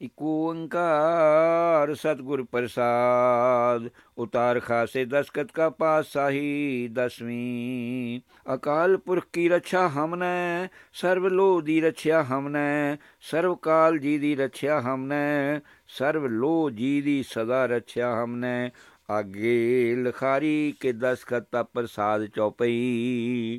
ایک اوکار ستگر پرساد، اتار خاصے دسکت کا پاساہی دسویں۔ اکال پورکھ کی رچا ہم نے، سرو لو دی رچیا ہم نے، سرو کال جی دی رچیا ہم نے، سرو لو جی دی سدا رچیا ہم نے۔ آگے لکھاری کے دسخط پرساد چوپئی۔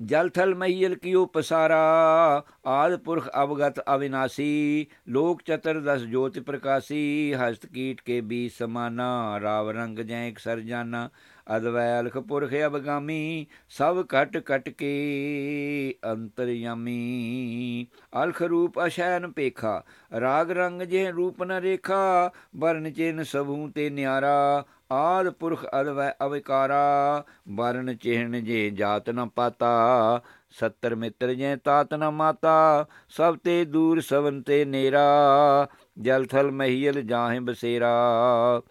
ਜਲ ਥਲ ਮਹੀਲ ਕੀਓ ਪਸਾਰਾ, ਆਦ ਪੁਰਖ ਅਵਗਤ ਅਵਿਨਾਸੀ, ਲੋਕ ਚਤਰ ਦਸ ਜੋਤਿ ਪ੍ਰਕਾਸੀ, ਹਸਤ ਕੀਟ ਕੇ ਬੀ ਸਮਾਨਾ, ਰਾਵ ਰੰਗ ਜੈ ਇਕ ਸਰਜਾਨਾ ਅਦਵੈ ਅਲਖ ਪੁਰਖ ਅਵਗਾਮੀ, ਸਭ ਘਟ ਘਟ ਕੇ ਅੰਤਰਯਾਮੀ ਅਲਖ ਰੂਪ ਅਸ਼ੈਨ ਪੇਖਾ, ਰਾਗ ਰੰਗ ਜੇ ਰੂਪ ਨ ਰੇਖਾ ਵਰਨ ਚੇਨ ਸਭੂ ਤੇ ਨਿਆਰਾ ਆਦ ਪੁਰਖ ਅਦਵੈ ਅਵਿਕਾਰਾ ਵਰਨ ਚਿਹਨ ਜੇ ਜਾਤ ਨ ਪਾਤਾ, ਸੱਤਰ ਮਿੱਤਰ ਜੈ ਤਾਤ ਨ ਮਾਤਾ, ਸਭ ਤੇ ਦੂਰ ਸਵਨ ਤੇ ਨੇਰਾ, ਜਲ ਥਲ ਮਹੀਲ ਜਾਹੇ ਬਸੇਰਾ।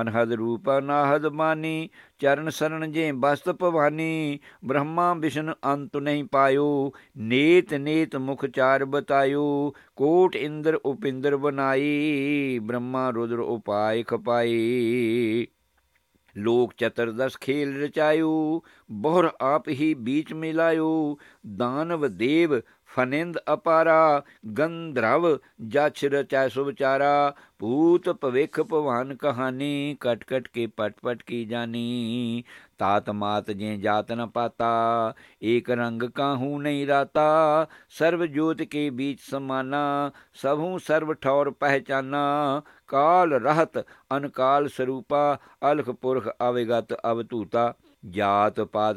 ਅਨਹਦ ਰੂਪ ਅਨਹਦ ਮਾਨੀ, ਚਰਨ ਸਰਣ ਜੇ ਬਸਤ ਭਵਾਨੀ, ਬ੍ਰਹਮਾ ਵਿਸ਼ਨ ਅੰਤ ਨਹੀਂ ਪਾਇਓ, ਨੇਤ ਨੇਤ ਮੁਖ ਚਾਰ ਬਤਾਇਓ, ਕੋਟ ਇੰਦਰ ਉਪਿੰਦਰ ਬਨਾਈ ਬ੍ਰਹਮਾ ਰੁਦਰ ਉਪਾਇ ਖਪਾਈ। ਲੋਕ ਚਤਰਦਸ ਖੇਲ ਰਚਾਇਓ ਬਹੁਰ ਆਪ ਹੀ ਬੀਚ ਮਿਲਾਇਓ ਦਾਨਵ ਦੇਵ ملایو دانو دیو فنند اپارا گندرو جچ رچا سبچارا پوت پویکھ پوان کہانی کٹ کٹ کے پٹ پٹ کی جانی تات مات جے جات ن پاتا ایک رنگ کا ہوں نہیں راتا سرو جوت کے بیچ سمانا سبوں سرو ٹھور پہچانا کال رہت انکال سروپا الخ پورخ اوگت اوتوتا جات پات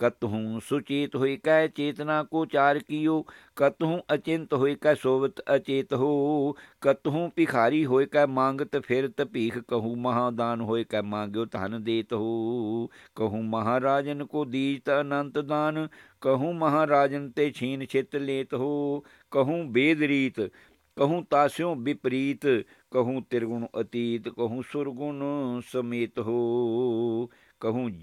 تپرساد کبت کتہوں سچیت ہوئی کہ چیتنا کو چار کیو کتہوں اچنت ہوئی کہ سوت اچیت ہو کتہوں پکھاری ہوئے کہ مانگت پھرت پیخ کہوں مہادان ہوئے کہ مانگو تہن دیت ہو کہوں مہاراجن کو دیت انت دان کہوں مہاراجن تے چھین چھت لیت ہو کہوں بید ریت کہوں تاسیوں وپریت کہوں ترگن اتیت کہوں سرگن سمیت ہو کہوں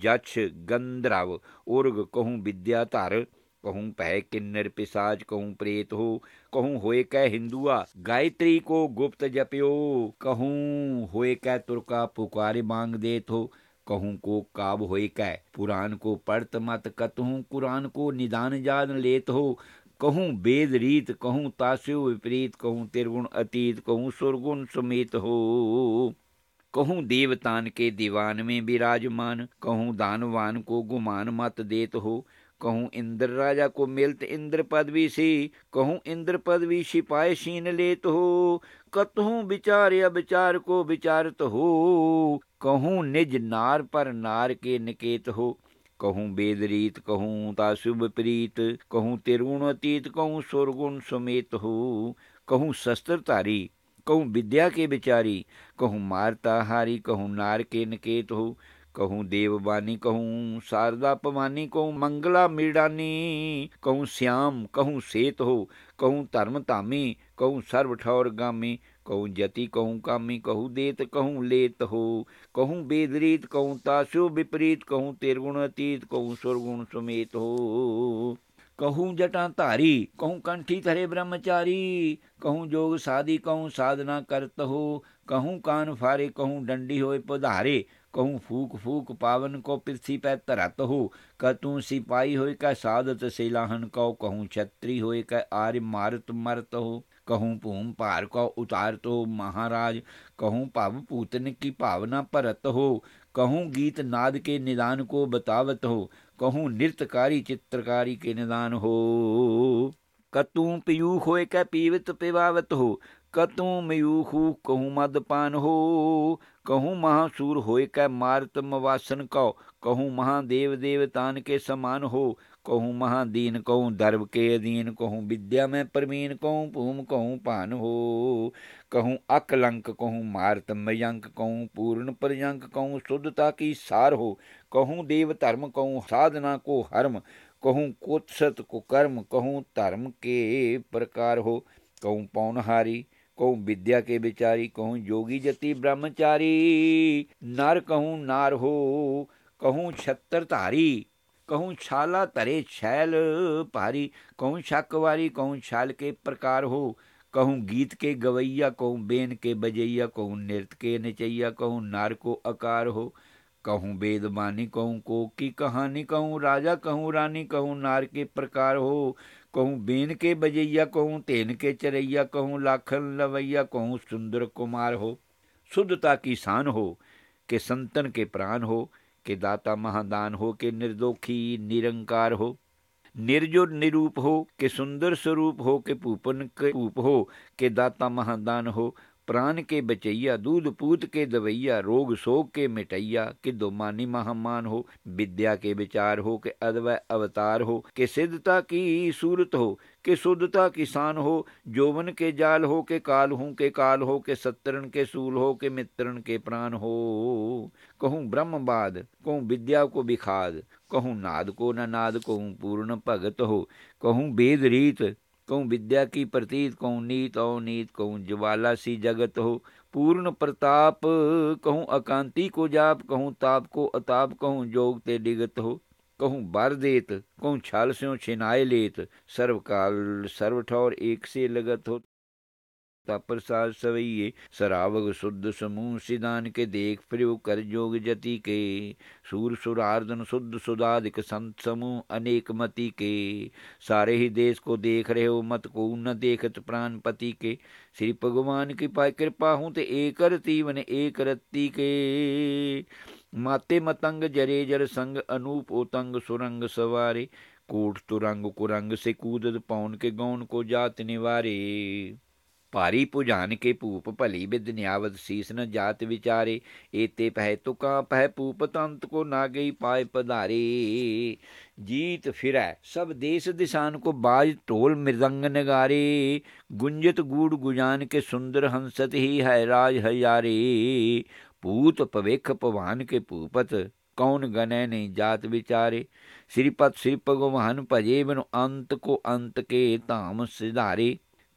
جچھ گندرو ارگ کہوں ودیا تر کہوں پہ کنر پساج کہوں پریت ہو کہوں ہوئے کہ ہندوا گایتری کو گپت جپیو کہوں ہوئے کہ ترکا پکار مانگ دیت ہو کہوں کو کاب ہوئے کہ پران کو پڑت مت کتہوں قرآن کو ندان جان لیت ہو کہوں بید ریت کہوں تاسیو وپریت کہوں ترگن اتیت کہوں سرگن سمیت ہو کہوں دیوتان کے دیوان میں براجمان کہوں دانوان کو گمان مت دیت ہو کہوں اندر راجا کو ملت اندر پدوی سے کہوں اندر پدوی سپائے شین لیت ہو کتہوں بچار یا بچار کو بچارت ہو کہوں نج نار پر نار کے نکیت ہو کہوں بید ریت کہوں تاسب پریت کہوں ترگن اتیت کہوں سرگن سمیت ہو کہوں شستر تاری کہوں ودیا کے بچاری کہوں مارتا ہاری کہوں نار کے نکیت ہو کہوں دیو بانی کہوں شاردا پوانی کہوں منگلا میڈانی کہوں سیام کہوں سیت ہو کہوں دھرم تامی کہوں سرو ٹھور گامی کہوں جتی کہوں کامی کہوں دیت کہوں لیت ہو کہوں بیدریت کہوں تاسو وپریت کہوں ترگن اتیت کہوں سرگن سمیت ہو کہوں جٹا تاری کہوں کنٹھی تھرے برہمچاری کہوں جوگ سادی کہوں سادنا کرت ہو کہوں کان فارے کہوں ڈنڈی ہوئے پدھارے کہوں پھوک پھوک پاون کو پرتھی پہ ترت ہو کتوں سپاہی ہوئے کہ سادت سیلاہن کو کہوں چھتری ہوئے کہ آر مارت مرت ہو کہوں پوم پار کو اتارت ہو مہاراج کہوں پاو پوتن کی پاونا پرت ہو کہوں گیت ناد کے ندان کو بتاوت ہو کہوں نرتکاری چترکاری کے ندان ہو کتوں پیوخ ہوئے کہ پیوت پیواوت ہو کتوں میوخ کہوں مد پان ہو کہوں مہاسور ہوئے کہ مارت مواسن کو کہوں مہادیو دیوتان کے سمان کہوں مہا دین کہوں درب کے دین کہوں بدیا میں پروین کہوں بھوم کہوں پان ہو کہوں اکلنک کہوں مارت میانک کہوں پورن پرینک کہوں شدھتا کی سار ہو کہوں دیو دھرم کہوں سادھنا کو ہرم کہوں کوتست کو کرم کہوں دھرم کے پرکار ہو کہوں پونہاری کہوں بدیا کے بیچاری کہوں یوگی جتی برہمچاری نر کہوں نار ہو کہوں چھتر تاری کہوں چھالا ترے چھیل پہاری کہوں شاکواری کہوں چھال کے پرکار ہو کہوں گیت کے گویا کہوں بین کے بجیا کہوں نرت کے نچیا کہوں نار کو اکار ہو کہوں بید بانی کہوں کو کی کہانی کہوں راجا کہوں رانی کہوں نار کے پرکار ہو کہوں بین کے بجیا کہوں تین کے چریا کہوں لاکھن لویا کہوں سندر کمار ہو شدھتا کی سان ہو کہ سنتن کے پران ہو کہ داتا مہادان ہو کہ نردوکھی نرنکار ہو۔ نرجو نروپ ہو کہ سندر سوروپ ہو کے پوپن کے روپ ہو کے داتا مہادان ہو۔ پران کے بچیا دودھ پوت کے دویا روگ سوگ کے مٹیا کہ دو مانی مہمان ہو بدیا کے بچار ہو، کہ ادو اوتار ہو، کہ سدھتا کی صورت ہو، کہ سدھتا کسان ہو، جوون کے جال ہو، کہ کال ہوں کے کال ہو، کہ سترن کے سول ہو، کہ مترن کے پران ہو۔ کہوں برہم باد، کہوں بدیا کو بکھاد، کہوں ناد کو نہ ناد، کہوں پورن بھگت ہو، کہوں بید ریت کہدیا کی پرتیت کو نیت، او نیت کہا سی جگت ہو۔ پورن پرتاپ کہانتی کو جاپ کہوں تاپ کو اتاپ کہوں جوگتے ڈگت ہو۔ کہوں بر دیت کہوں چھنائ لیت۔ سرو کال، سرو ایک سے لگت ہو۔ پرساد سویے سراگ سوہ سی دان کے دیکھ پریو کرتی کے سور سوریک متی کو دیکھ رہے کرتی کے ماتے متنگ جرے جر سنگ انوپ اتنگ سورگ سوارے کوٹ ترگ کو رنگ سے کودت پونے کے گو کو جاتے ਭਾਰੀ ਭੁਜਾਨ ਕੇ ਭੂਪ ਭਲੀ ਬਿਦ ਨਿਆਵਤ ਸੀਸ ਨ ਜਾਤ ਵਿਚਾਰੇ، ਏਤੇ ਪਹਿ ਤੁਕਾਂ ਪਹਿ ਭੂਪ ਤੰਤ ਕੋ ਨਾ ਗਈ ਪਾਏ ਪਧਾਰੇ। جیت فرا سب دیس دسان کو باج ٹول مرنگ نگارے گنجت گوڑ گجان کے سندر ہنست ہی ہے راج ہیارے پوت پویکھ پوان کے پوپت کون گنے نہیں جات ਵਿਚਾਰੇ। ਸ੍ਰੀ ਪਤ ਸ੍ਰੀ ਭਗਵਾਨ ਭਜੇ ਬਿਨ ਅੰਤ ਕੋ ਅੰਤ ਕੇ ਧਾਮ ਸਿਧਾਰੇ।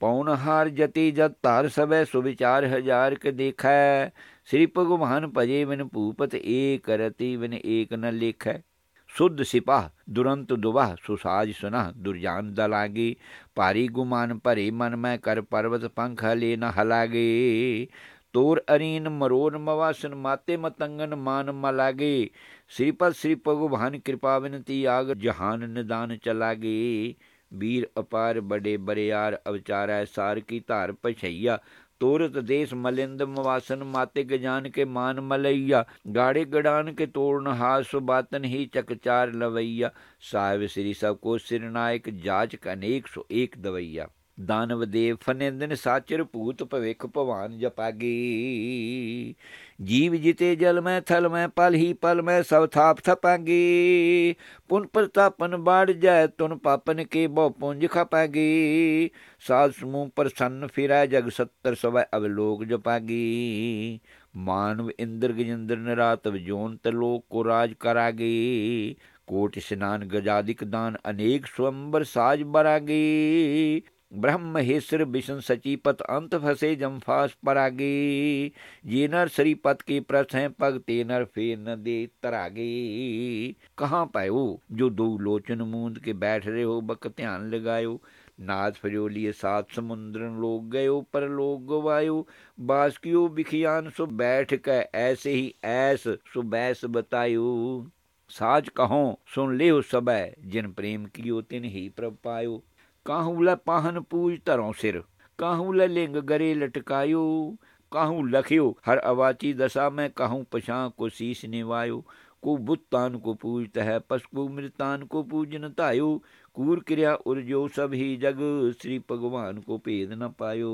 ਪਉਨ ਹਾਰ ਜਤੀ ਜਤ ਧਾਰ ਸਭੈ ਸੁਵਿਚਾਰ ਹਜ਼ਾਰ ਕੇ ਦੇਖੈ। ਸ੍ਰੀ ਭਗਵਾਨ ਭਜੇ ਬਿਨ ਭੂਪਤ ਏਕ ਰਤੀ ਬਿਨ ਏਕ ਨ ਲਿਖੈ। ਸੁਧ ਸਿਪਾਹ ਦੁਰੰਤ ਦੁਬਾਹ ਸੁਸਾਜ ਸੁਨਾ ਦੁਰਜਾਨ ਦਲਾਗੀ ਭਾਰੀ ਗੁਮਾਨ ਭਰੇ ਮਨ ਮੈਂ ਕਰ ਪਰਵਤ ਪੰਖ ਹਲੇ ਨ ਹਲਾਗੇ। تور ارین مرو مواسن ماتے متنگن مان ملاگے شری پدری پگوان کرپا ونتی آگ جہان ندان چلاگے۔ ویر اپار بڑے برےار اوچارا سار کی تار پچھیا تورت دیس ملند مواسن ماتے گجان کے مان ملیا گاڑے گڑان کے تورن ہاس باتن ہی چکچار لویا صاحب سری سب کو سر نائک جاچ کنےک سو ایک دبیا ਦਾਨਵ ਦੇਵ ਫਨੇਂਦਨ ਸਾਚਰ ਭੂਤ ਭਵਿਖ ਭਵਾਨ ਜਪਾਗੀ। ਜੀਵ ਜਿਤੇ ਜਲ ਮੈ, ਥਲ ਮੈਂ, ਪਲ ਹੀ ਪਲ ਮੈ, ਸਭ ਥਾਪ ਥਪਾਂਗੀ। ਪੁਨ ਪ੍ਰਤਾਪਨ ਬਾੜ ਜਾਏ ਤੁਨ ਪਾਪਨ ਕੇ ਬਹੁ ਪੁੰਜ ਖਪਾਗੀ। ਸਾਧ ਸਮੂਹ ਪ੍ਰਸੰਨ ਫਿਰੈ, ਜਗ ਸੱਤਰ ਸਵੈ ਅਵਲੋਕ ਜਪਾਗੀ। ਮਾਨਵ ਇੰਦਰ ਗਜਿੰਦਰ ਨਰਾਤਵ ਜੋਨ ਲੋਕ ਕੋ ਰਾਜ ਕਰਾਗੀ। ਕੋਟ ਸਨਾਨ ਗਜਾਦਿਕ ਦਾਨ ਅਨੇਕ ਸਵੰਬਰ ਸਾਜ ਬਰਾਗੀ। برہمیشر بھشن سچی پت انت پسے جمفاس پراگے سری پت کے پرس ہیں پگ تین دے تراگے کہاں پہ جو دو لوچن مون کے بیٹھ رہے ہو بک لگاؤ ناچ فجولی سات سمندر لوگ گئے پر لوک گوایو باسکیو بخیان سو بیٹھ کے ایسے ہی ایس سو بیس بتاؤ ساچ کہوں سن لےو سب جن پر پاؤ ਕਾਹੂ ਲੈ ਪਾਹਨ ਪੂਜ ਧਰੋਂ ਸਿਰ ਕਾਹੂ ਲੈ ਲਿੰਗ ਗਰੇ ਲਟਕਾਇਓ ਕਾਹੂ ਲਖਿਓ ਹਰ ਅਵਾਚੀ ਦਸ਼ਾ ਮੈਂ ਕਾਹੂ ਪਛਾਂ ਕੋ ਸੀਸ ਨਿਵਾਇਓ کو بتان کو پوجتا ہے پس کو ملتان کو پوجن تھایو کور کریا ارجو سب ہی جگ سری بھگوان کو بھید نہ پایو